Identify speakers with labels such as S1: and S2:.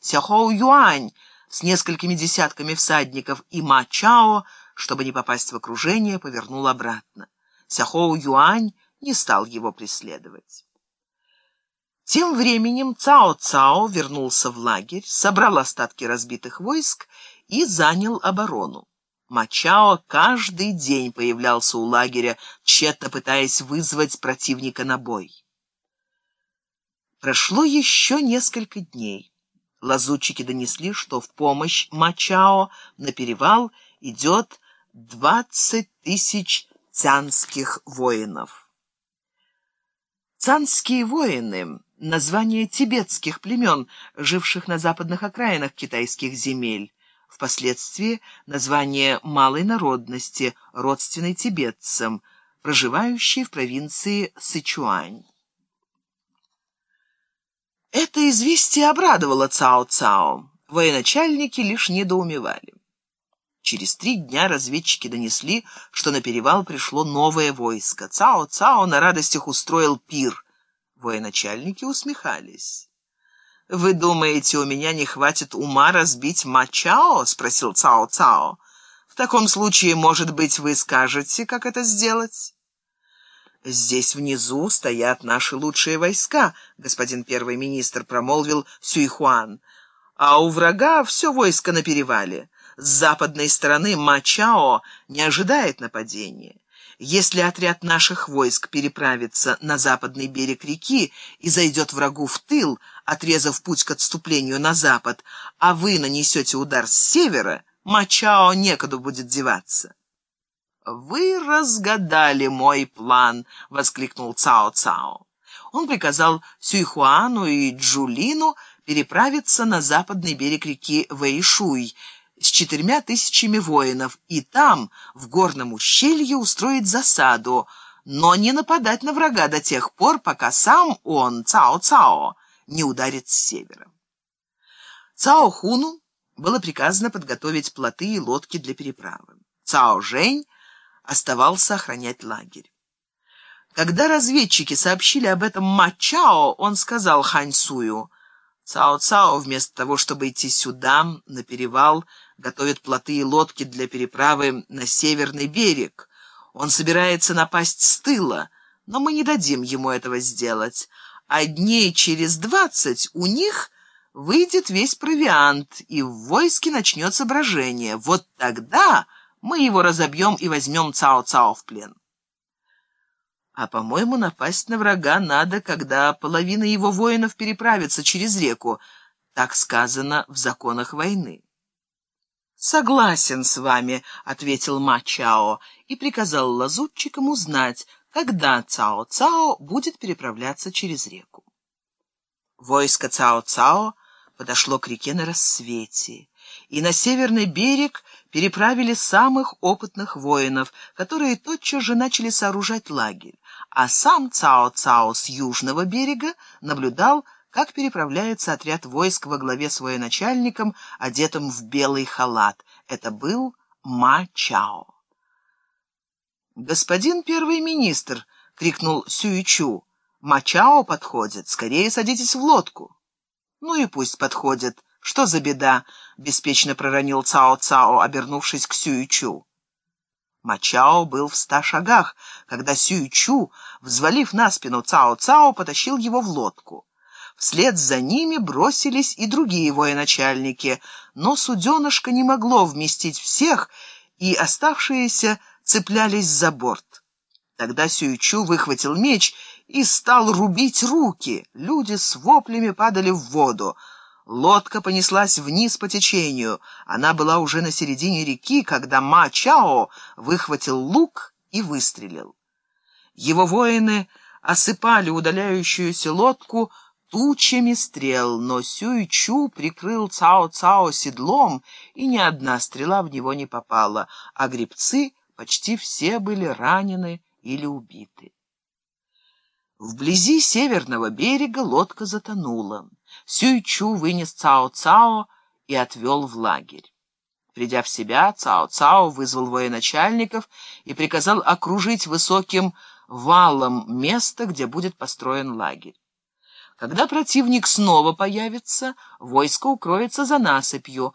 S1: Сяхоу Юань с несколькими десятками всадников и Ма Чао, чтобы не попасть в окружение, повернул обратно. Сяхоу Юань не стал его преследовать. Тем временем Цао Цао вернулся в лагерь, собрал остатки разбитых войск и занял оборону. Мачао каждый день появлялся у лагеря, тщетно пытаясь вызвать противника на бой. Прошло еще несколько дней. Лазутчики донесли, что в помощь Мачао на перевал идет двадцать тысяч цянских воинов. Цанские воины — название тибетских племен, живших на западных окраинах китайских земель. Впоследствии название малой народности, родственной тибетцам, проживающей в провинции Сычуань. Это известие обрадовало Цао-Цао. Военачальники лишь недоумевали. Через три дня разведчики донесли, что на перевал пришло новое войско. Цао-Цао на радостях устроил пир. Военачальники усмехались. «Вы думаете, у меня не хватит ума разбить Мачао?» — спросил Цао-Цао. «В таком случае, может быть, вы скажете, как это сделать?» «Здесь внизу стоят наши лучшие войска», — господин первый министр промолвил Сюйхуан. «А у врага все войско на перевале. С западной стороны Мачао не ожидает нападения. Если отряд наших войск переправится на западный берег реки и зайдет врагу в тыл, отрезав путь к отступлению на запад, а вы нанесете удар с севера, Мачао некуда будет деваться. «Вы разгадали мой план!» — воскликнул Цао-Цао. Он приказал Сюйхуану и Джулину переправиться на западный берег реки Вэйшуй — с четырьмя тысячами воинов и там, в горном ущелье, устроить засаду, но не нападать на врага до тех пор, пока сам он, Цао-Цао, не ударит с севера. Цао-Хуну было приказано подготовить плоты и лодки для переправы. Цао-Жень оставался охранять лагерь. Когда разведчики сообщили об этом Ма-Чао, он сказал Ханьсую, «Цао-Цао, вместо того, чтобы идти сюда, на перевал, готовит плоты и лодки для переправы на северный берег. Он собирается напасть с тыла, но мы не дадим ему этого сделать. А дней через двадцать у них выйдет весь провиант, и в войске начнется брожение. Вот тогда мы его разобьем и возьмем Цао-Цао в плен. А, по-моему, напасть на врага надо, когда половина его воинов переправится через реку. Так сказано в законах войны. «Согласен с вами», — ответил Ма Чао и приказал лазутчикам узнать, когда Цао-Цао будет переправляться через реку. Войско Цао-Цао подошло к реке на рассвете, и на северный берег переправили самых опытных воинов, которые тотчас же начали сооружать лагерь, а сам Цао-Цао с южного берега наблюдал, как переправляется отряд войск во главе с военачальником, одетым в белый халат. Это был Ма Чао. «Господин первый министр!» — крикнул Сюичу. «Ма Чао подходит. Скорее садитесь в лодку». «Ну и пусть подходит. Что за беда?» — беспечно проронил Цао-Цао, обернувшись к Сюичу. Мачао был в ста шагах, когда Сюичу, взвалив на спину Цао-Цао, потащил его в лодку. Вслед за ними бросились и другие военачальники, но суденышко не могло вместить всех, и оставшиеся цеплялись за борт. Тогда Сюичу выхватил меч и стал рубить руки. Люди с воплями падали в воду. Лодка понеслась вниз по течению. Она была уже на середине реки, когда Ма Чао выхватил лук и выстрелил. Его воины осыпали удаляющуюся лодку тучами стрел, но Сюй-Чу прикрыл Цао-Цао седлом, и ни одна стрела в него не попала, а гребцы почти все были ранены или убиты. Вблизи северного берега лодка затонула. Сюй-Чу вынес Цао-Цао и отвел в лагерь. Придя в себя, Цао-Цао вызвал военачальников и приказал окружить высоким валом место, где будет построен лагерь. Когда противник снова появится, войско укроется за насыпью,